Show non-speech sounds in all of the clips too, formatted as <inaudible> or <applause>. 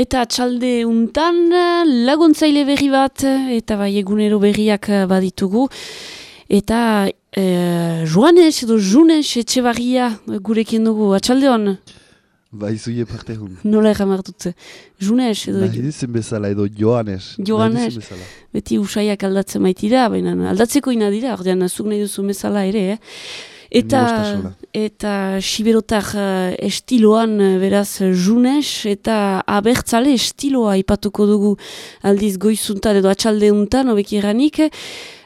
Eta txalde untan laguntzaile berri bat eta bai egunero berriak baditugu. Eta e, joanes edo junes etxe barria gurekin dugu, atxalde hon? Bai, zuie parte hun. Nola egamar dut, junes edo... Nahi dizen bezala edo joanes. Joanes, beti usaiak aldatzen maitira, baina aldatzeko ina dira, ordean zuk nahi duzu bezala ere, eh? Eta, eta siberotar uh, estiloan uh, beraz junes eta abertzale estiloa ipatuko dugu. Aldiz goizuntan edo atxaldeuntan obeki eranik.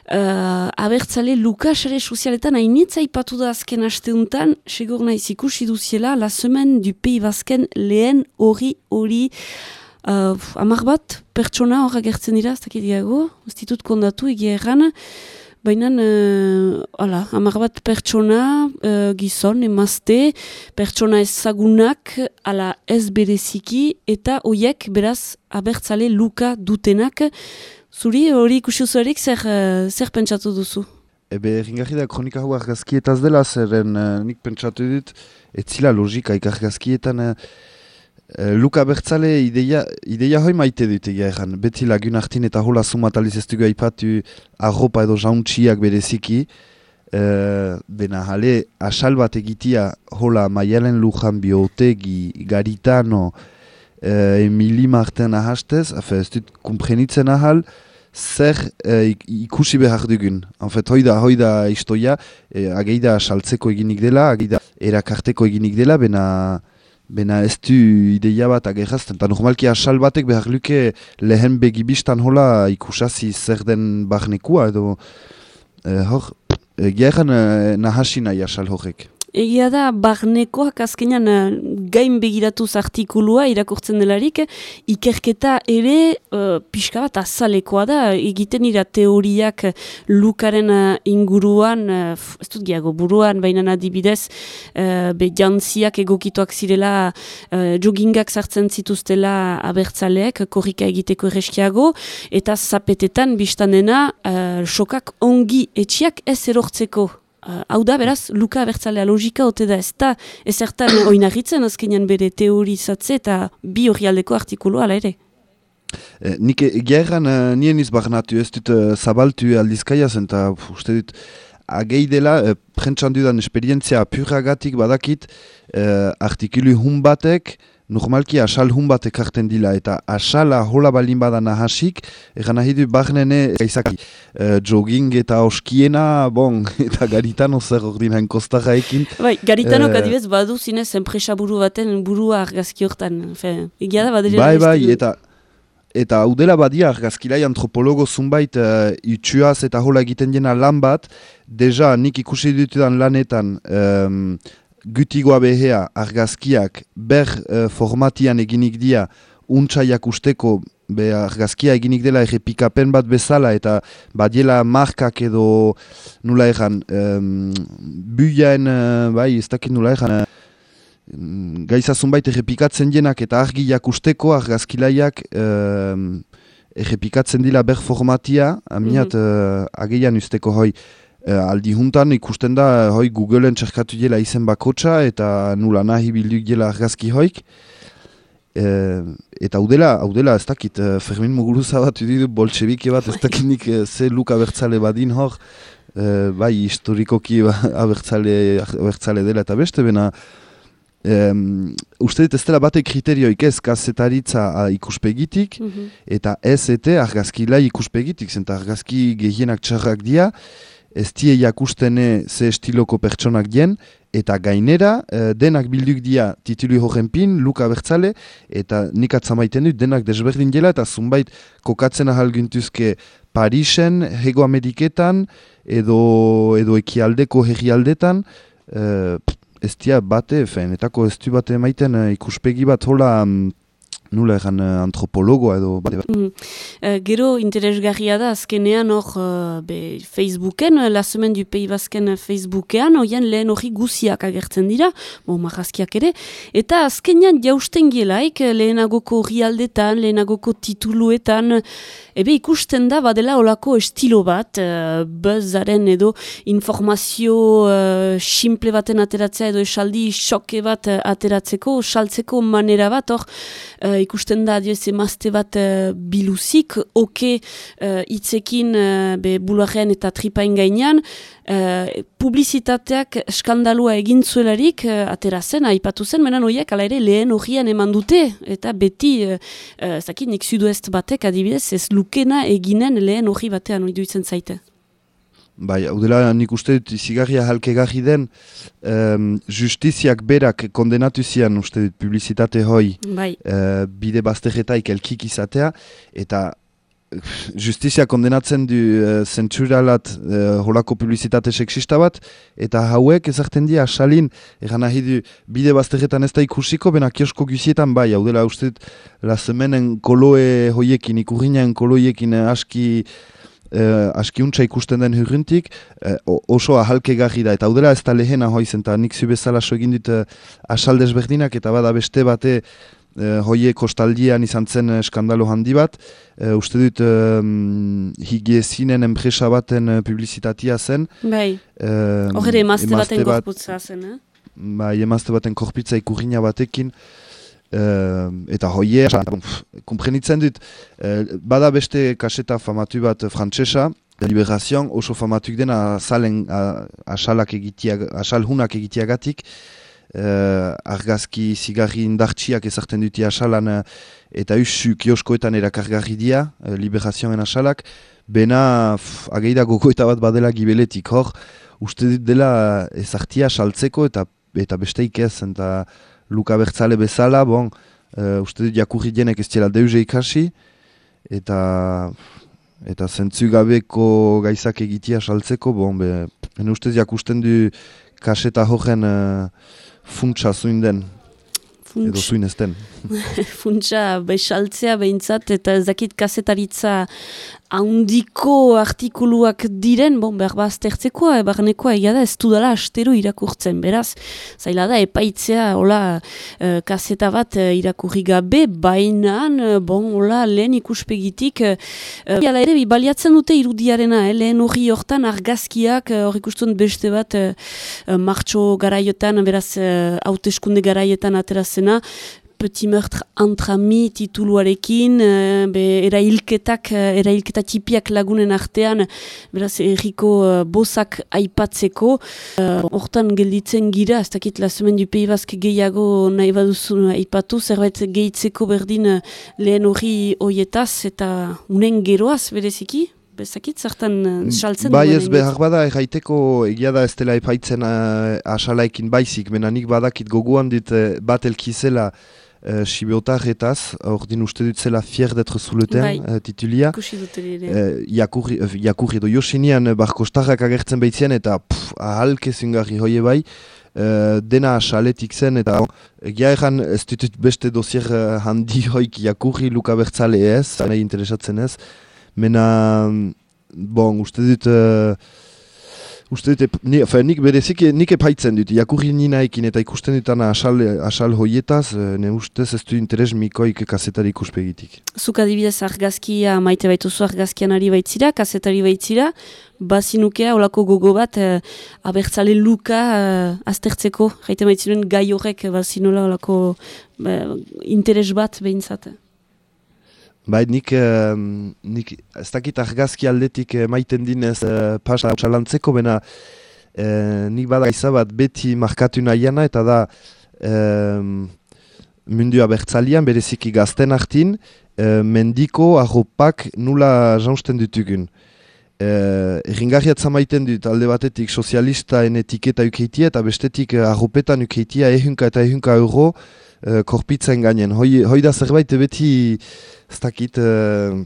Uh, abertzale Lukasare sozialetan hainitza ipatu da azken asteuntan, segur naiz ikusi duziela, la semen du pei bazken lehen hori hori uh, amar bat pertsona horra gertzen dira, ez dakit diago, ez ditut kondatu egia erran, Baina, uh, hamar bat pertsona, uh, gizon, emazte, pertsona ezagunak, ala ez bereziki, eta hoiek beraz abertzale luka dutenak. Zuri hori ikusi zuerik zer, uh, zer pentsatu duzu? Ebe, ringarri da kronika hau argazkietaz dela, zerren nik pentsatu dut, ez zila logika ikargazkietan... Uh, Luka Bertzale ideia, ideia hoi maite dut egia egan. Beti lagun hartin eta hola sumataliz ez dugu aipatu arropa edo jauntxiak bereziki. Uh, bena jale, asal bat egitia hola maialen lujan biotegi, garitano, uh, emili marten ahastez, afe ez dut kumprenitzen ahal, zer uh, ikusi behar dugun. Enfet, hoi da, hoi da istoia, uh, ageida saltzeko eginik dela, ageida erakarteko eginik dela, bena... Bena ez du ideia bat agerrazten, eta normalki asal batek behar luke lehen begibistan hola ikusazi zer den barnekua edo eh, hor, eh, gehan eh, nahasi nahi asal horrek. Egia da, barnekoak azkenean uh, gain begiratuz artikulua irakurtzen delarik, ikerketa ere uh, pixka bat azalekoa da, egiten ira teoriak lukaren uh, inguruan, uh, ez dut gehiago buruan, baina adibidez, uh, be jantziak egokituak zirela, uh, joggingak sartzen zituztela abertzaleek, korrika egiteko erreskiago, eta zapetetan biztanena, uh, sokak ongi etxiak ez erortzeko Uh, hau da, beraz, Luka Abertzalea logika ote da ez da ezertan oinarritzen azkenean bere teorizatze eta bi hori aldeko artikulu ala ere. Eh, nik egeran uh, nien izbarnatu ez dut zabaltu aldizkaia zen eta uste dut agei dela, uh, prentsan dudan esperientzia apuragatik badakit uh, artikulu hun batek normalki asal hun bat ekarten dila, eta asala hola balin badan ahasik, egan nahi du barnene gaizaki uh, jogging eta oskiena, bon, <laughs> eta garitano zer ordin hain. Bai, garitano uh, adibez badu zinez enpresa buru baten burua argazki hortan, egia da badere. Bai, bai, eta eta udela badia argazkilai antropologo zunbait uh, itxuaz eta hola egiten jena lan bat, deja nik ikusi dutudan lanetan, gutigoa behea argazkiak ber uh, formatian eginik dia untsaiak usteko be argazkia eginik dela errepikapen bat bezala eta badiela markak edo nula egan um, buiaen uh, bai ez dakit nula egan uh, gaizazun baita errepikatzen jenak eta argiak usteko argazkilaiak uh, errepikatzen dila ber formatia aminat mm -hmm. uh, ageian usteko hoi aldi juntan ikusten da hoi Googleen txerkatu dela izen bakotsa eta nula nahi bilduk dela argazki hoik. Uh, eta udela, udela ez dakit, Fermin Muguruza bat udidu boltsebike bat ez dakit nik uh, ze luk abertzale badin hor. Uh, bai, historikoki <laughs> abertzale, abertzale dela eta beste bena. Um, uste dit ez dela bate kriterioik ez kazetaritza ikuspegitik mm eta ez ete argazki lai ikuspegitik, zenta argazki gehienak txarrak dia ez die jakustene ze estiloko pertsonak dien, eta gainera, e, denak bilduk dia titulu horren pin, Luka Bertzale, eta nik atzamaiten dut, denak desberdin dela, eta zunbait kokatzen ahal gintuzke Parisen, Hego Ameriketan, edo, edo ekialdeko herrialdetan, e, ez dia bate, fen, etako ez du bate maiten e, ikuspegi bat hola... Mm, nula egan uh, antropologoa edo bate bat. Mm. Uh, gero interesgarria da azkenean hor uh, Facebooken, uh, lasemen du pei bazken Facebookean, oian lehen hori guziak agertzen dira, bo marrazkiak ere, eta azkenean jausten gielaik lehenagoko rialdetan, lehenagoko tituluetan, ebe ikusten da badela olako estilo bat, uh, buzzaren edo informazio uh, simple baten ateratzea edo esaldi xoke bat ateratzeko, saltzeko manera bat, hor, uh, ikusten da dio emazte bat uh, biluzik, oke uh, itzekin uh, be eta tripain gainean, uh, publizitateak skandalua egin zuelarik uh, atera zen, aipatu zen, menan horiek ala ere lehen horian eman dute, eta beti, uh, uh, zakin, nik batek adibidez, ez lukena eginen lehen hori batean hori duitzen zaite. Bai, hau dela nik uste dut zigarria halkegarri den um, justiziak berak kondenatu zian uste dut publizitate hoi bai. uh, bide bazterretaik elkik izatea eta justizia kondenatzen du uh, zentsuralat uh, holako publizitate seksista bat eta hauek ezarten dira asalin egan nahi du bide bazterretan ez da ikusiko bena kiosko guzietan bai, hau dela uste dut la semenen koloe hoiekin ikurriñan koloiekin aski eh, askiuntza ikusten den hurruntik, eh, oso ahalke da, eta udela ez da lehena hoizen, eta nik zubezala so egin dit eh, asaldez berdinak, eta bada beste bate eh, hoie kostaldian izan zen eskandalo handi bat, eh, uste dut eh, higiezinen enpresa baten eh, publizitatia zen. Bai, horre emazte baten korputza zen, eh? Bai, emazte baten korpitza ikurriña batekin, Uh, eta hoie, komprenitzen dut, uh, bada beste kaseta famatu bat frantsesa, Liberazioan oso famatuk dena asalen, asalak egitiag, asal hunak egitiagatik, uh, argazki zigarri indartxiak ezartzen duti asalan uh, eta usu kioskoetan erakargarri dia, uh, Liberazioen asalak, bena ageida gogoeta bat badela gibeletik hor, uste dut dela ezartia saltzeko eta eta besteik ez, eta Luka Bertzale bezala, bon, uh, uste dut jakurri jenek ez dira deuze ikasi, eta eta zentzugabeko gaizak egitea saltzeko, bon, be, hene ustez jakusten du kaseta hogen uh, funtsa zuin den, edo zuin ez den. <laughs> funtsa besaltzea behintzat, eta ez dakit kasetaritza haundiko artikuluak diren, bon, behar baztertzekoa, barnekoa egia da, ez dudala astero irakurtzen, beraz, zaila da, epaitzea, hola, uh, kaseta bat uh, irakurri gabe, bainan, uh, bon, hola, lehen ikuspegitik, uh, ere, baliatzen dute irudiarena, eh, lehen hori hortan argazkiak, hori uh, beste bat, uh, martxo garaiotan, beraz, hauteskunde uh, garaietan aterazena, Petit meurtre antrami tituluarekin, uh, be erailketak, uh, erailketa tipiak lagunen artean, beraz erriko uh, bozak aipatzeko. Hortan gelditzen gira, ez dakit lasemen du peibazk gehiago nahi baduzu aipatu, zerbait gehitzeko berdin lehen hori hoietaz eta unen geroaz bereziki? Bezakit, zertan saltzen Bai ez behar bada erraiteko egia da ez dela epaitzen uh, asalaekin baizik, menanik badakit goguan dit uh, bat elkizela uh, Sibeotarretaz, hor din uste dut zela fier d'etre zuleten bai. uh, titulia. Uh, jakurri, uh, jakurri edo Josinian uh, barkostarrak agertzen behitzen eta pff, ahalke zungarri hoie bai. Uh, dena asaletik zen eta egia egan ez ditut beste dosier uh, handi hoik jakurri Luka Bertzale ez, nahi interesatzen ez. Mena, bon, uste dut... Uh, Uste dut, ni, nik berezik, nik epaitzen dut, jakurri nina ekin eta ikusten dutan asal, asal hoietaz, eh, ne ustez ez du interes mikoik kasetari ikuspegitik. Zuk adibidez argazkia maite baituzu argazkian ari baitzira, kasetari baitzira, bazinukea olako gogo bat eh, abertzale luka eh, aztertzeko, jaite baitziren gai horrek bazinola olako eh, interes bat behintzat. Bai, nik, uh, nik ez dakit argazki aldetik uh, maiten dinez uh, pasa txalantzeko, bena uh, nik bada izabat beti markatu nahiana eta da uh, mundua bertzalian bereziki gazten hartin uh, mendiko arropak nula jausten dutugun. Uh, Erringarriat zamaiten dut alde batetik sozialistaen etiketa ukeitia eta bestetik uh, arropetan ukeitia ehunka eta ehunka euro uh, korpitzen gainen. Hoi, hoi da zerbait beti ez dakit uh,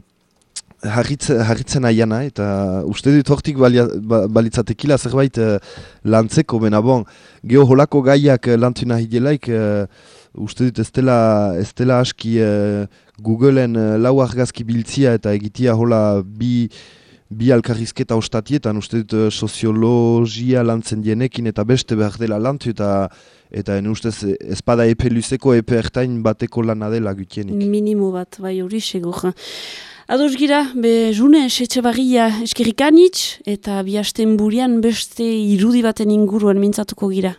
harritzen aiana eta uste dut hortik balia, ba, balitzatekila zerbait uh, lantzeko, bena bon, geho holako gaiak lantu nahi delaik, uh, uste dut ez dela, aski uh, Googleen uh, lau argazki biltzia eta egitia hola bi, bi alkarrizketa ostatietan, uste dut soziologia lantzen dienekin eta beste behar dela lantu eta eta en ustez espada epe luzeko epe ertain bateko lana dela gutienik. Minimo bat, bai hori sego. Ados gira, be june setxe barria eskerikanitz eta bihasten burian beste irudi baten inguruan mintzatuko gira.